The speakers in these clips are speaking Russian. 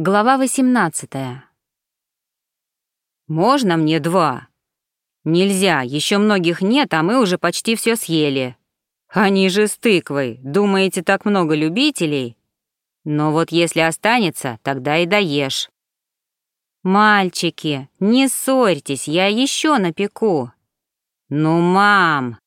Глава 18. «Можно мне два?» «Нельзя, еще многих нет, а мы уже почти все съели. Они же с тыквой, думаете, так много любителей? Но вот если останется, тогда и доешь». «Мальчики, не ссорьтесь, я еще напеку». «Ну, мам!»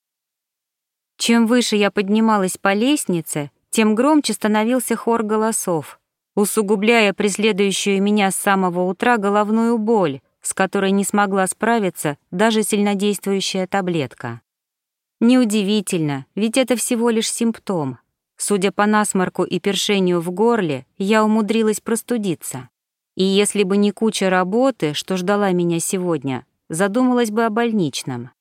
Чем выше я поднималась по лестнице, тем громче становился хор голосов усугубляя преследующую меня с самого утра головную боль, с которой не смогла справиться даже сильнодействующая таблетка. Неудивительно, ведь это всего лишь симптом. Судя по насморку и першению в горле, я умудрилась простудиться. И если бы не куча работы, что ждала меня сегодня, задумалась бы о больничном.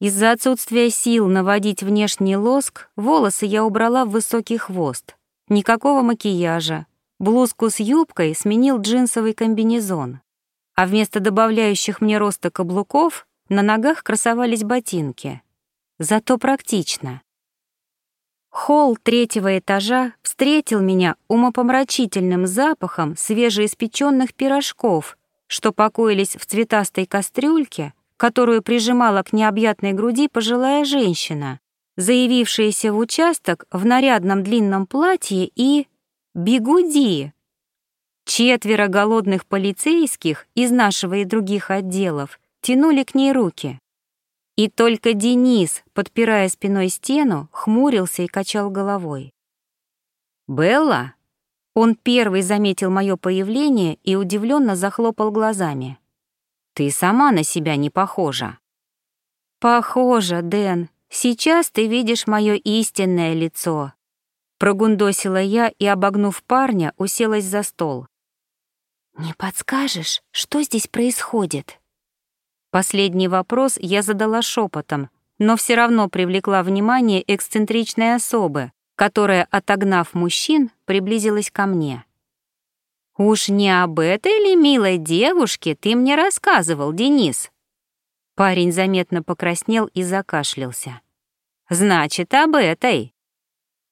Из-за отсутствия сил наводить внешний лоск, волосы я убрала в высокий хвост, Никакого макияжа. Блузку с юбкой сменил джинсовый комбинезон. А вместо добавляющих мне роста каблуков на ногах красовались ботинки. Зато практично. Холл третьего этажа встретил меня умопомрачительным запахом свежеиспеченных пирожков, что покоились в цветастой кастрюльке, которую прижимала к необъятной груди пожилая женщина, заявившаяся в участок в нарядном длинном платье и бигуди. Четверо голодных полицейских из нашего и других отделов тянули к ней руки. И только Денис, подпирая спиной стену, хмурился и качал головой. «Белла?» Он первый заметил мое появление и удивленно захлопал глазами. «Ты сама на себя не похожа». «Похожа, Дэн, Сейчас ты видишь мое истинное лицо. Прогундосила я и, обогнув парня, уселась за стол. «Не подскажешь, что здесь происходит?» Последний вопрос я задала шепотом, но все равно привлекла внимание эксцентричной особы, которая, отогнав мужчин, приблизилась ко мне. «Уж не об этой ли милой девушке ты мне рассказывал, Денис?» Парень заметно покраснел и закашлялся. Значит, об этой.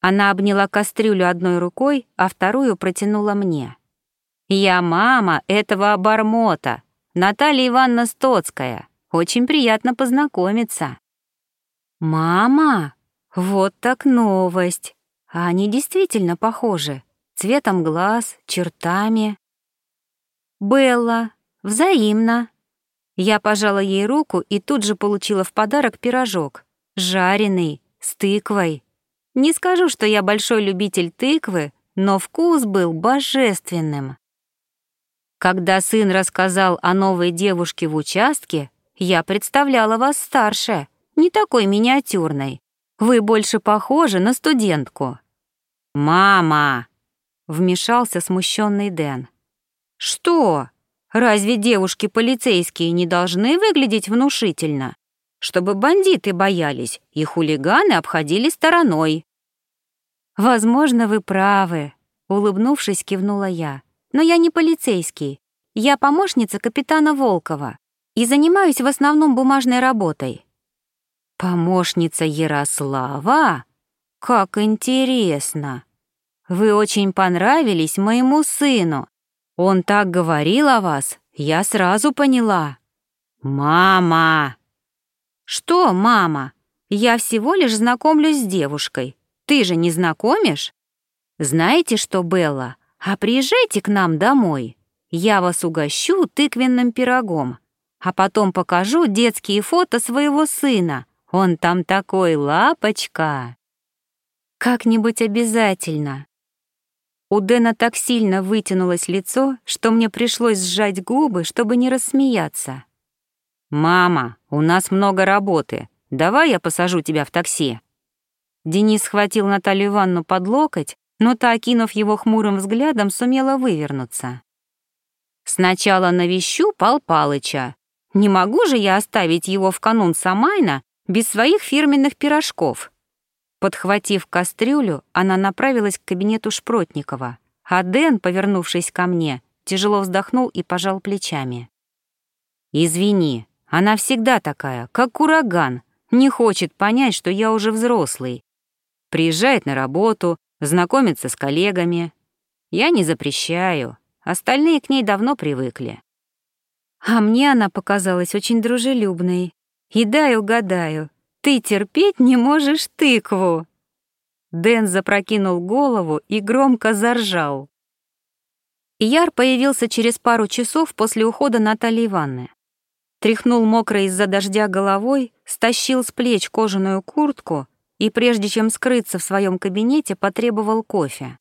Она обняла кастрюлю одной рукой, а вторую протянула мне. Я мама этого обормота, Наталья Ивановна Стоцкая. Очень приятно познакомиться. Мама? Вот так новость. А они действительно похожи. Цветом глаз, чертами. Белла, взаимно. Я пожала ей руку и тут же получила в подарок пирожок жареный, с тыквой. Не скажу, что я большой любитель тыквы, но вкус был божественным. Когда сын рассказал о новой девушке в участке, я представляла вас старше, не такой миниатюрной. Вы больше похожи на студентку. «Мама!» — вмешался смущенный Дэн. «Что? Разве девушки-полицейские не должны выглядеть внушительно? Чтобы бандиты боялись и хулиганы обходили стороной. «Возможно, вы правы», — улыбнувшись, кивнула я. «Но я не полицейский. Я помощница капитана Волкова и занимаюсь в основном бумажной работой». «Помощница Ярослава? Как интересно! Вы очень понравились моему сыну. Он так говорил о вас, я сразу поняла». «Мама!» «Что, мама? Я всего лишь знакомлюсь с девушкой. Ты же не знакомишь?» «Знаете что, Белла, а приезжайте к нам домой. Я вас угощу тыквенным пирогом, а потом покажу детские фото своего сына. Он там такой лапочка». «Как-нибудь обязательно». У Дэна так сильно вытянулось лицо, что мне пришлось сжать губы, чтобы не рассмеяться. «Мама, у нас много работы. Давай я посажу тебя в такси». Денис схватил Наталью Ивановну под локоть, но та, окинув его хмурым взглядом, сумела вывернуться. «Сначала навещу Пал Палыча. Не могу же я оставить его в канун Самайна без своих фирменных пирожков». Подхватив кастрюлю, она направилась к кабинету Шпротникова, а Дэн, повернувшись ко мне, тяжело вздохнул и пожал плечами. «Извини, она всегда такая, как ураган, не хочет понять, что я уже взрослый. Приезжает на работу, знакомится с коллегами. Я не запрещаю, остальные к ней давно привыкли. А мне она показалась очень дружелюбной. И дай угадаю, ты терпеть не можешь тыкву. Дэн запрокинул голову и громко заржал. Яр появился через пару часов после ухода Натальи Ивановны. Тряхнул мокрой из-за дождя головой, стащил с плеч кожаную куртку и, прежде чем скрыться в своем кабинете, потребовал кофе.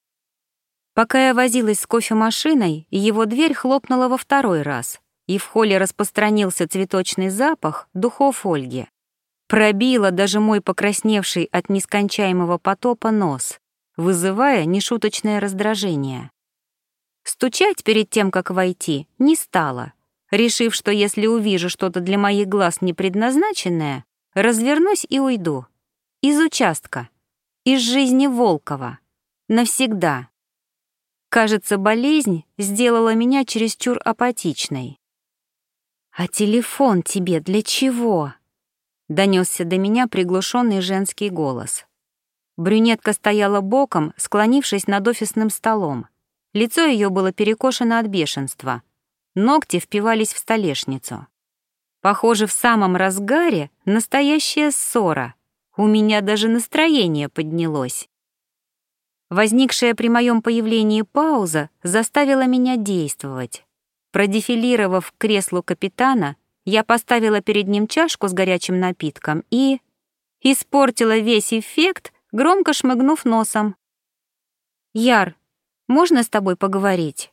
Пока я возилась с кофемашиной, его дверь хлопнула во второй раз, и в холле распространился цветочный запах духов Ольги. Пробило даже мой покрасневший от нескончаемого потопа нос, вызывая нешуточное раздражение. Стучать перед тем, как войти, не стала, решив, что если увижу что-то для моих глаз непредназначенное, развернусь и уйду. Из участка. Из жизни Волкова. Навсегда. Кажется, болезнь сделала меня чересчур апатичной. «А телефон тебе для чего?» — донесся до меня приглушенный женский голос. Брюнетка стояла боком, склонившись над офисным столом. Лицо ее было перекошено от бешенства. Ногти впивались в столешницу. Похоже, в самом разгаре настоящая ссора. У меня даже настроение поднялось. Возникшая при моем появлении пауза заставила меня действовать. Продефилировав к креслу капитана, я поставила перед ним чашку с горячим напитком и... испортила весь эффект, громко шмыгнув носом. «Яр, можно с тобой поговорить?»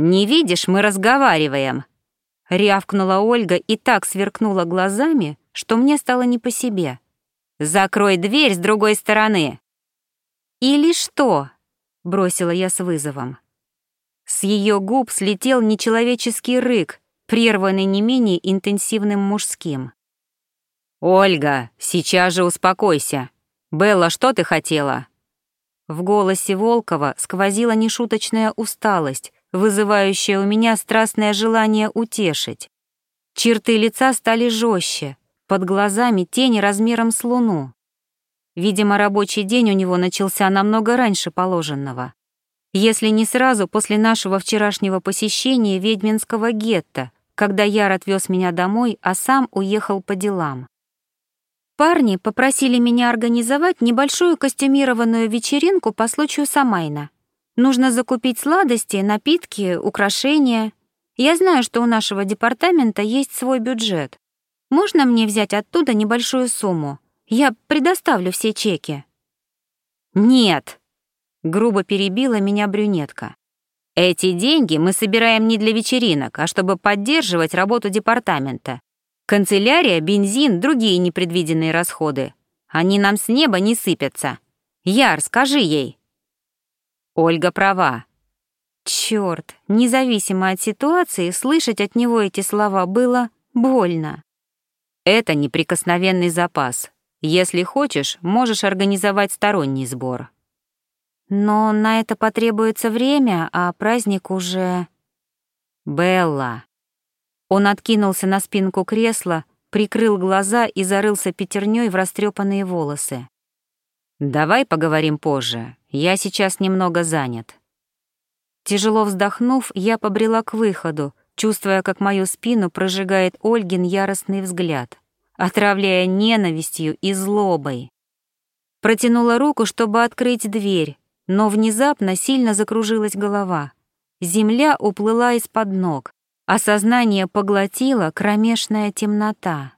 «Не видишь, мы разговариваем», — рявкнула Ольга и так сверкнула глазами, что мне стало не по себе. «Закрой дверь с другой стороны». «Или что?» — бросила я с вызовом. С ее губ слетел нечеловеческий рык, прерванный не менее интенсивным мужским. «Ольга, сейчас же успокойся. Белла, что ты хотела?» В голосе Волкова сквозила нешуточная усталость, вызывающая у меня страстное желание утешить. Черты лица стали жестче, под глазами тени размером с луну. Видимо, рабочий день у него начался намного раньше положенного. Если не сразу после нашего вчерашнего посещения ведьминского гетто, когда Яр отвез меня домой, а сам уехал по делам. Парни попросили меня организовать небольшую костюмированную вечеринку по случаю Самайна. Нужно закупить сладости, напитки, украшения. Я знаю, что у нашего департамента есть свой бюджет. Можно мне взять оттуда небольшую сумму? Я предоставлю все чеки. Нет, грубо перебила меня брюнетка. Эти деньги мы собираем не для вечеринок, а чтобы поддерживать работу департамента. Канцелярия, бензин, другие непредвиденные расходы. Они нам с неба не сыпятся. Яр, скажи ей. Ольга права. Чёрт, независимо от ситуации, слышать от него эти слова было больно. Это неприкосновенный запас. Если хочешь, можешь организовать сторонний сбор. Но на это потребуется время, а праздник уже... Белла. Он откинулся на спинку кресла, прикрыл глаза и зарылся пятерней в растрепанные волосы. «Давай поговорим позже. Я сейчас немного занят». Тяжело вздохнув, я побрела к выходу, чувствуя, как мою спину прожигает Ольгин яростный взгляд, отравляя ненавистью и злобой. Протянула руку, чтобы открыть дверь, но внезапно сильно закружилась голова. Земля уплыла из-под ног, а сознание поглотила кромешная темнота.